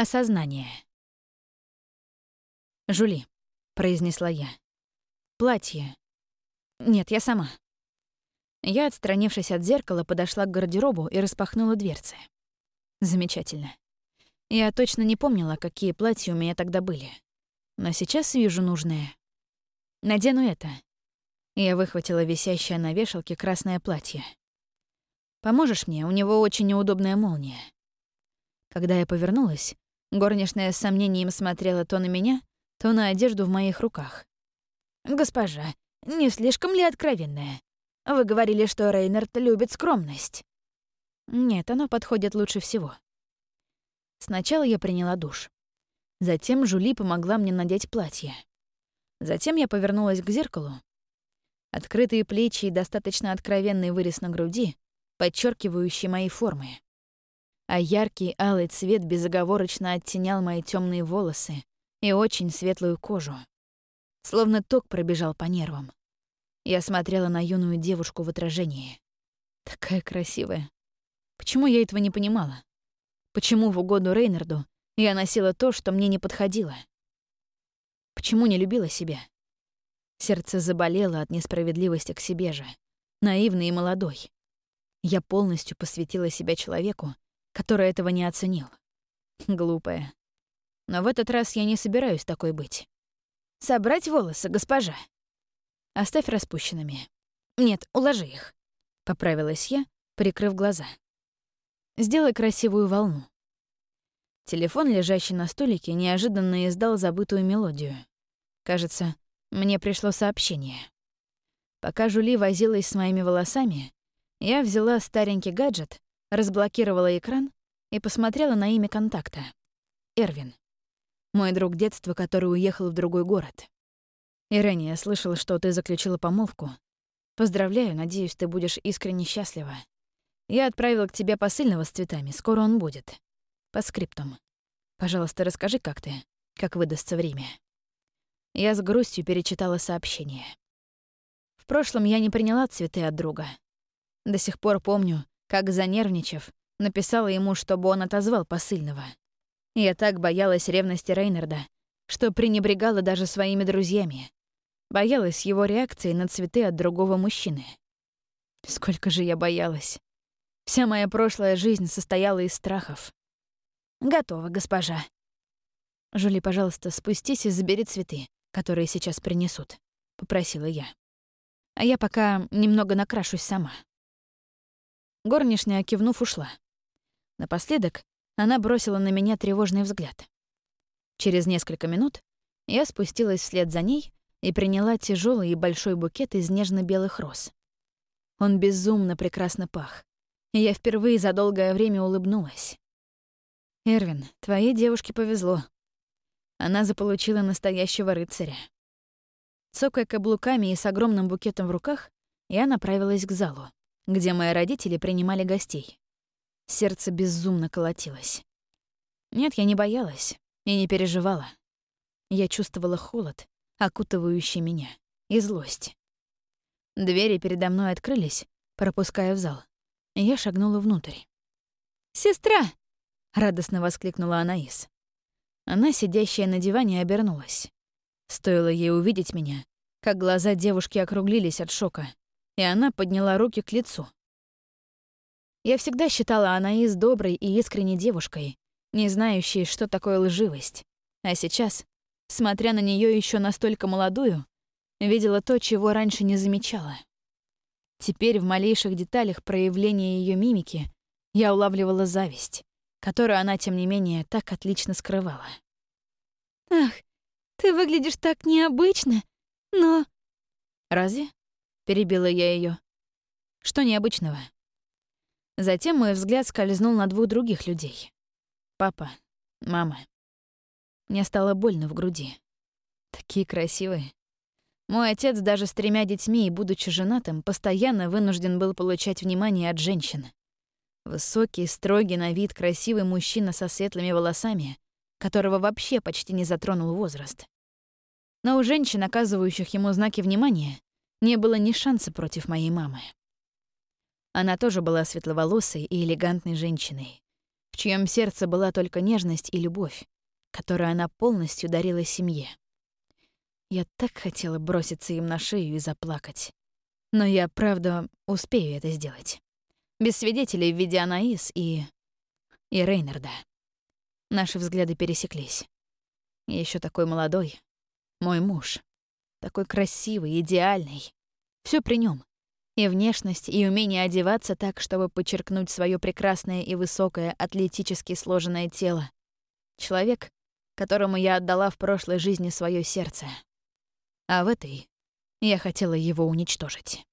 Осознание. «Жули», — произнесла я. «Платье. Нет, я сама». Я, отстранившись от зеркала, подошла к гардеробу и распахнула дверцы. Замечательно. Я точно не помнила, какие платья у меня тогда были. Но сейчас вижу нужное. Надену это. Я выхватила висящее на вешалке красное платье. Поможешь мне? У него очень неудобная молния. Когда я повернулась, Горничная с сомнением смотрела то на меня, то на одежду в моих руках. «Госпожа, не слишком ли откровенная? Вы говорили, что Рейнард любит скромность». «Нет, оно подходит лучше всего». Сначала я приняла душ. Затем Жули помогла мне надеть платье. Затем я повернулась к зеркалу. Открытые плечи и достаточно откровенный вырез на груди, подчеркивающий мои формы а яркий алый цвет безоговорочно оттенял мои темные волосы и очень светлую кожу. Словно ток пробежал по нервам. Я смотрела на юную девушку в отражении. Такая красивая. Почему я этого не понимала? Почему в угоду Рейнарду я носила то, что мне не подходило? Почему не любила себя? Сердце заболело от несправедливости к себе же, наивной и молодой. Я полностью посвятила себя человеку, который этого не оценил. Глупая. Но в этот раз я не собираюсь такой быть. Собрать волосы, госпожа. Оставь распущенными. Нет, уложи их. Поправилась я, прикрыв глаза. Сделай красивую волну. Телефон, лежащий на столике, неожиданно издал забытую мелодию. Кажется, мне пришло сообщение. Пока Жули возилась с моими волосами, я взяла старенький гаджет разблокировала экран и посмотрела на имя контакта. Эрвин. Мой друг детства, который уехал в другой город. Ирэни, я слышала, что ты заключила помолвку. Поздравляю, надеюсь, ты будешь искренне счастлива. Я отправила к тебе посыльного с цветами, скоро он будет. По скриптум. Пожалуйста, расскажи, как ты, как выдастся время. Я с грустью перечитала сообщение. В прошлом я не приняла цветы от друга. До сих пор помню, как, занервничав, написала ему, чтобы он отозвал посыльного. Я так боялась ревности Рейнарда, что пренебрегала даже своими друзьями. Боялась его реакции на цветы от другого мужчины. Сколько же я боялась. Вся моя прошлая жизнь состояла из страхов. «Готово, госпожа». «Жули, пожалуйста, спустись и забери цветы, которые сейчас принесут», — попросила я. «А я пока немного накрашусь сама». Горничная, кивнув, ушла. Напоследок она бросила на меня тревожный взгляд. Через несколько минут я спустилась вслед за ней и приняла тяжелый и большой букет из нежно-белых роз. Он безумно прекрасно пах, и я впервые за долгое время улыбнулась. «Эрвин, твоей девушке повезло. Она заполучила настоящего рыцаря». Цокая каблуками и с огромным букетом в руках, я направилась к залу где мои родители принимали гостей. Сердце безумно колотилось. Нет, я не боялась и не переживала. Я чувствовала холод, окутывающий меня, и злость. Двери передо мной открылись, пропуская в зал. Я шагнула внутрь. «Сестра!» — радостно воскликнула Анаис. Она, сидящая на диване, обернулась. Стоило ей увидеть меня, как глаза девушки округлились от шока, и она подняла руки к лицу. Я всегда считала Анаис доброй и искренней девушкой, не знающей, что такое лживость. А сейчас, смотря на нее еще настолько молодую, видела то, чего раньше не замечала. Теперь в малейших деталях проявления ее мимики я улавливала зависть, которую она, тем не менее, так отлично скрывала. «Ах, ты выглядишь так необычно, но...» «Разве?» Перебила я ее. Что необычного? Затем мой взгляд скользнул на двух других людей. Папа, мама. Мне стало больно в груди. Такие красивые. Мой отец даже с тремя детьми и будучи женатым, постоянно вынужден был получать внимание от женщин. Высокий, строгий на вид, красивый мужчина со светлыми волосами, которого вообще почти не затронул возраст. Но у женщин, оказывающих ему знаки внимания, не было ни шанса против моей мамы. Она тоже была светловолосой и элегантной женщиной, в чьем сердце была только нежность и любовь, которую она полностью дарила семье. Я так хотела броситься им на шею и заплакать. Но я, правда, успею это сделать. Без свидетелей в виде Анаис и... и Рейнарда. Наши взгляды пересеклись. Еще такой молодой. Мой муж. Такой красивый, идеальный. Все при нем. И внешность, и умение одеваться так, чтобы подчеркнуть свое прекрасное и высокое, атлетически сложенное тело. Человек, которому я отдала в прошлой жизни свое сердце. А в этой я хотела его уничтожить.